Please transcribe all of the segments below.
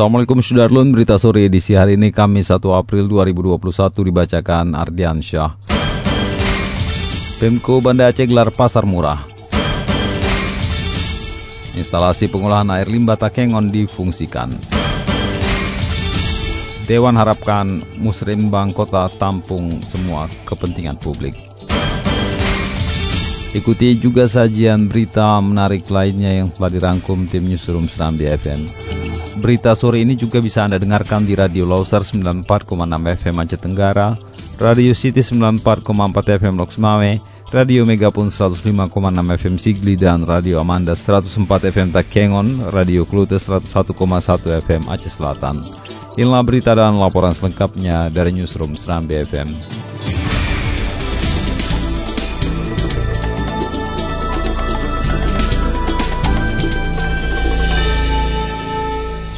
Assalamualaikum Sudarlun, berita sore edisi hari ini Kamis 1 April 2021 dibacakan Ardian Syah. Pemko Banda Aceh gelar pasar murah. Instalasi pengolahan air limbah Takengon difungsikan. Dewan harapkan musrenbang kota tampung semua kepentingan publik. Ikuti juga sajian berita menarik lainnya yang telah dirangkum tim Newsroom Serambi FM. Berita sore ini juga bisa Anda dengarkan di Radio Loser 94,6 FM Aceh Tenggara, Radio City 94,4 FM Loks Mawai, Radio Megapun 105,6 FM Sigli dan Radio Amanda 104 FM Takengon, Radio Klute 101,1 FM Aceh Selatan. Inilah berita dan laporan selengkapnya dari Newsroom Serambi FM.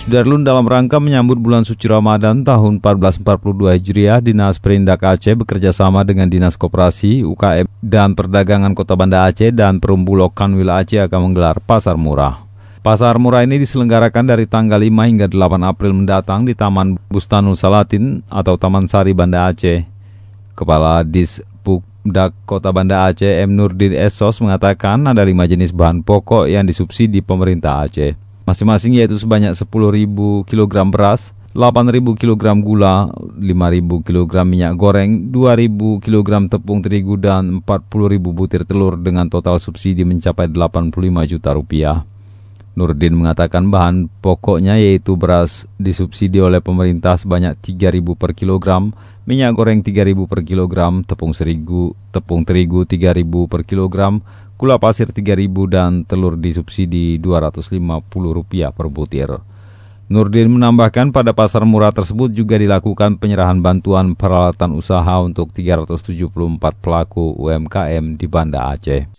Sudarlun dalam rangka menyambut bulan suci Ramadan tahun 1442 Hijriah, Dinas Perindak Aceh bekerjasama dengan Dinas Koperasi, UKM, dan Perdagangan Kota Banda Aceh dan Perumbulok Kanwil Aceh akan menggelar Pasar Murah. Pasar Murah ini diselenggarakan dari tanggal 5 hingga 8 April mendatang di Taman Bustanul Salatin atau Taman Sari Banda Aceh. Kepala Dispukdak Kota Banda Aceh M. Nurdin Esos mengatakan ada lima jenis bahan pokok yang disubsidi pemerintah Aceh masing-masing yaitu sebanyak 10.000 kg beras, 8.000 kg gula, 5.000 kg minyak goreng, 2.000 kg tepung terigu dan 40.000 butir telur dengan total subsidi mencapai 85 juta rupiah. Nurdin mengatakan bahan pokoknya yaitu beras disubsidi oleh pemerintah sebanyak 3.000 per kilogram, minyak goreng 3.000 per kilogram, tepung serigu, tepung terigu 3.000 per kilogram, gula pasir 3000 dan telur disubsidi Rp250 per butir. Nurdin menambahkan pada pasar murah tersebut juga dilakukan penyerahan bantuan peralatan usaha untuk 374 pelaku UMKM di Banda Aceh.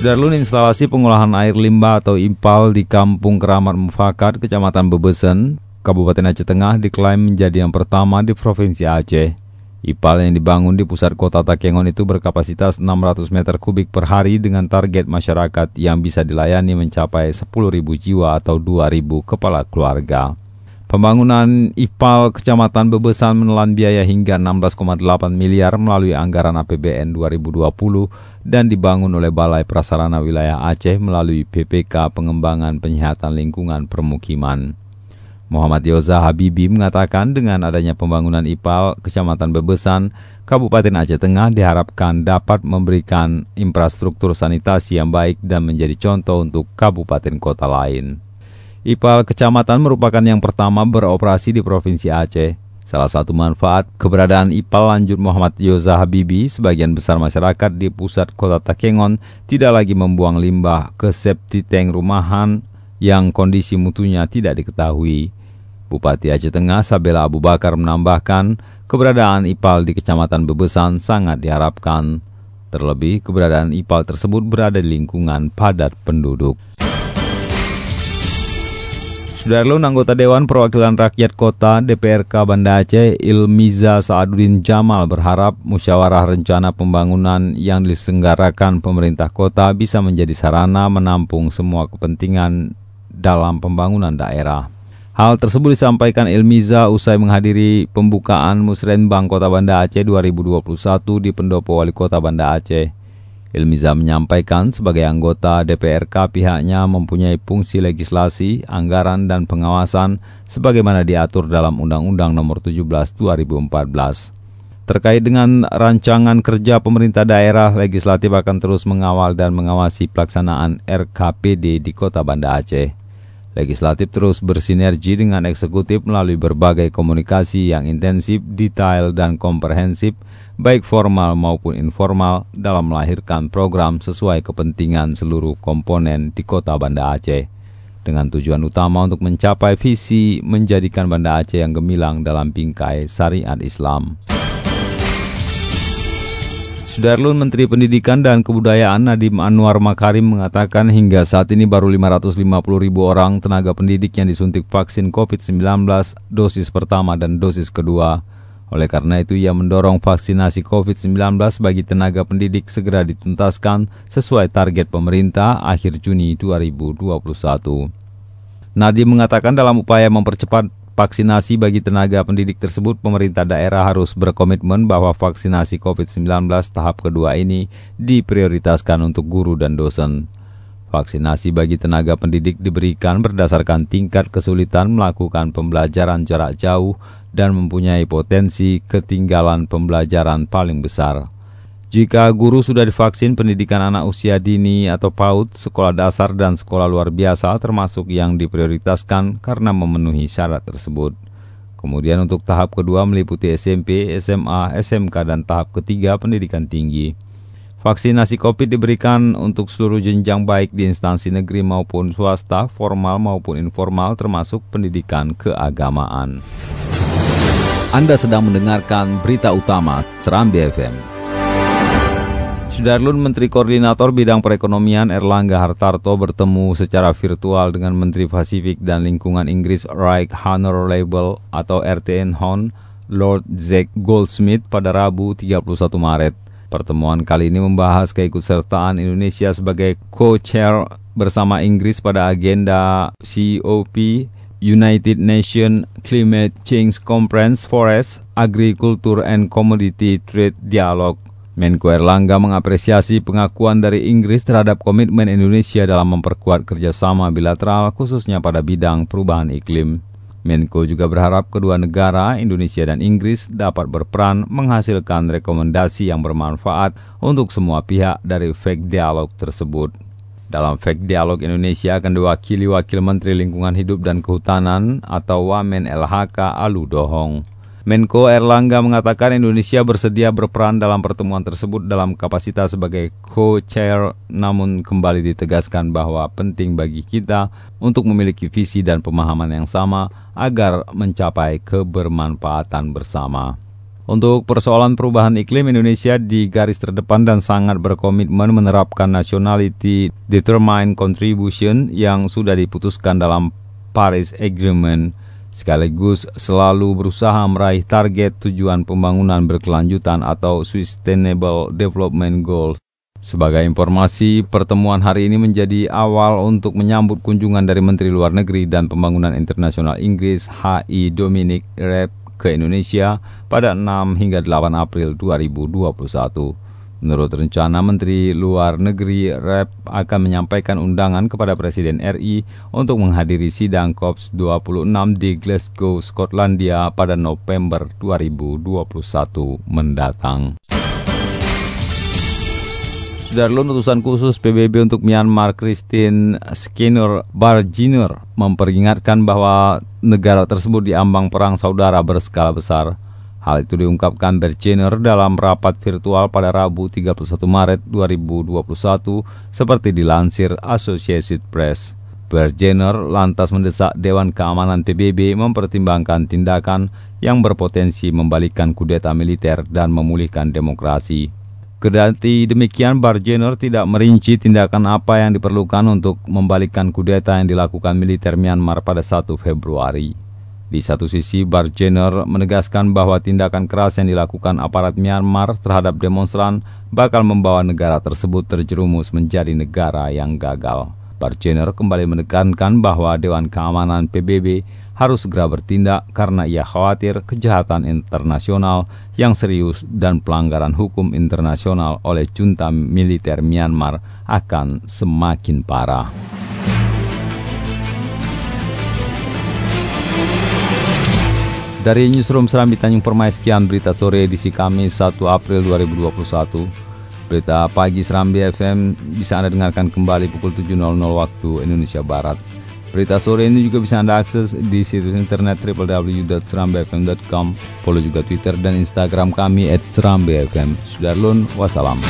Sudarlun instalasi pengolahan air limbah atau IMPAL di Kampung Keramat Mufakat, Kecamatan Bebesen, Kabupaten Aceh Tengah diklaim menjadi yang pertama di Provinsi Aceh. IPAL yang dibangun di pusat kota Takengon itu berkapasitas 600 meter kubik per hari dengan target masyarakat yang bisa dilayani mencapai 10.000 jiwa atau 2.000 kepala keluarga. Pembangunan IPAL Kecamatan Bebesan menelan biaya hingga 16,8 miliar melalui anggaran APBN 2020 dan dibangun oleh Balai Prasarana Wilayah Aceh melalui PPK Pengembangan Penyihatan Lingkungan Permukiman. Muhammad Yoza Habibi mengatakan dengan adanya pembangunan IPAL Kecamatan Bebesan, Kabupaten Aceh Tengah diharapkan dapat memberikan infrastruktur sanitasi yang baik dan menjadi contoh untuk kabupaten kota lain. IPAL Kecamatan merupakan yang pertama beroperasi di Provinsi Aceh. Salah satu manfaat keberadaan IPAL lanjut Muhammad Yoza Habibi, sebagian besar masyarakat di pusat kota Takengon tidak lagi membuang limbah ke septi tank rumahan yang kondisi mutunya tidak diketahui. Bupati Aceh Tengah Sabela Abu Bakar menambahkan keberadaan IPAL di Kecamatan Bebesan sangat diharapkan. Terlebih, keberadaan IPAL tersebut berada di lingkungan padat penduduk. Sudarlun anggota Dewan Perwakilan Rakyat Kota DPRK Banda Aceh Ilmiza Saaduddin Jamal berharap musyawarah rencana pembangunan yang diselenggarakan pemerintah kota bisa menjadi sarana menampung semua kepentingan dalam pembangunan daerah. Hal tersebut disampaikan Ilmiza usai menghadiri pembukaan Musrenbang Kota Banda Aceh 2021 di Pendopo Wali Kota Banda Aceh. Ilmiza menyampaikan sebagai anggota DPRK pihaknya mempunyai fungsi legislasi, anggaran, dan pengawasan sebagaimana diatur dalam Undang-Undang Nomor 17 2014. Terkait dengan rancangan kerja pemerintah daerah, legislatif akan terus mengawal dan mengawasi pelaksanaan RKPD di Kota Banda Aceh. Legislatif terus bersinergi dengan eksekutif melalui berbagai komunikasi yang intensif, detail, dan komprehensif baik formal maupun informal, dalam melahirkan program sesuai kepentingan seluruh komponen di kota Banda Aceh. Dengan tujuan utama untuk mencapai visi menjadikan Banda Aceh yang gemilang dalam bingkai syariat Islam. Sudarlun Menteri Pendidikan dan Kebudayaan Nadiem Anwar Makarim mengatakan hingga saat ini baru 550 ribu orang tenaga pendidik yang disuntik vaksin COVID-19 dosis pertama dan dosis kedua. Oleh karena itu, ia mendorong vaksinasi COVID-19 bagi tenaga pendidik segera dituntaskan sesuai target pemerintah akhir Juni 2021. Nadiem mengatakan dalam upaya mempercepat vaksinasi bagi tenaga pendidik tersebut, pemerintah daerah harus berkomitmen bahwa vaksinasi COVID-19 tahap kedua ini diprioritaskan untuk guru dan dosen. Vaksinasi bagi tenaga pendidik diberikan berdasarkan tingkat kesulitan melakukan pembelajaran jarak jauh dan mempunyai potensi ketinggalan pembelajaran paling besar. Jika guru sudah divaksin pendidikan anak usia dini atau PAUD, sekolah dasar dan sekolah luar biasa termasuk yang diprioritaskan karena memenuhi syarat tersebut. Kemudian untuk tahap kedua meliputi SMP, SMA, SMK, dan tahap ketiga pendidikan tinggi. Vaksinasi COVID diberikan untuk seluruh jenjang baik di instansi negeri maupun swasta, formal maupun informal termasuk pendidikan keagamaan. Anda sedang mendengarkan berita utama Serambi FM. Sudarlun Menteri Koordinator Bidang Perekonomian Erlangga Hartarto bertemu secara virtual dengan Menteri Pasifik dan Lingkungan Inggris Right Honorable atau RTN Hon Lord Zack Goldsmith pada Rabu 31 Maret. Pertemuan kali ini membahas keikutsertaan Indonesia sebagai co-chair bersama Inggris pada agenda COP United Nations Climate Change Conference Forest, Agriculture and Commodity Trade Dialogue Menko Erlangga mengapresiasi pengakuan dari Inggris terhadap komitmen Indonesia dalam memperkuat kerjasama bilateral khususnya pada bidang perubahan iklim. Menko juga berharap kedua negara, Indonesia dan Inggris, dapat berperan menghasilkan rekomendasi yang bermanfaat untuk semua pihak dari fake dialog tersebut. Dalam fake dialog Indonesia akan diwakili Wakil Menteri Lingkungan Hidup dan Kehutanan atau Wamen LHK Alu Dohong. Menko Erlangga mengatakan Indonesia bersedia berperan dalam pertemuan tersebut dalam kapasitas sebagai co-chair namun kembali ditegaskan bahwa penting bagi kita untuk memiliki visi dan pemahaman yang sama agar mencapai kebermanfaatan bersama. Untuk persoalan perubahan iklim Indonesia di garis terdepan dan sangat berkomitmen menerapkan nationality determined contribution yang sudah diputuskan dalam Paris Agreement sekaligus selalu berusaha meraih target tujuan pembangunan berkelanjutan atau Sustainable Development Goals. Sebagai informasi, pertemuan hari ini menjadi awal untuk menyambut kunjungan dari Menteri Luar Negeri dan Pembangunan Internasional Inggris H.I. Dominic Raab ke Indonesia pada 6 hingga 8 April 2021. Menurut rencana Menteri Luar Negeri REP akan menyampaikan undangan kepada Presiden RI untuk menghadiri sidang COPS 26 di Glasgow, Skotlandia pada November 2021 mendatang. Darlun utusan khusus PBB untuk Myanmar Christine Skinner Barjiner memperingatkan bahwa negara tersebut diambang perang saudara berskala besar. Hal itu diungkapkan Bergener dalam rapat virtual pada Rabu 31 Maret 2021 seperti dilansir Associated Press. Bergener lantas mendesak Dewan Keamanan PBB mempertimbangkan tindakan yang berpotensi membalikan kudeta militer dan memulihkan demokrasi. Kedati demikian, Barjener tidak merinci tindakan apa yang diperlukan untuk membalikkan kudeta yang dilakukan militer Myanmar pada 1 Februari. Di satu sisi, Barjener menegaskan bahwa tindakan keras yang dilakukan aparat Myanmar terhadap demonstran bakal membawa negara tersebut terjerumus menjadi negara yang gagal. Barjener kembali menekankan bahwa Dewan Keamanan PBB harus segera bertindak karena ia khawatir kejahatan internasional yang serius dan pelanggaran hukum internasional oleh junta militer Myanmar akan semakin parah. Dari Newsroom Serambi Tanjung Permai sekian berita sore edisi Kamis 1 April 2021. Berita pagi Serambi FM bisa Anda dengarkan kembali pukul 7.00 waktu Indonesia Barat. Berita sore ini juga bisa Anda akses di situs internet www.serambfm.com. Follow juga Twitter dan Instagram kami @serambfm. Sudarlun, wassalam.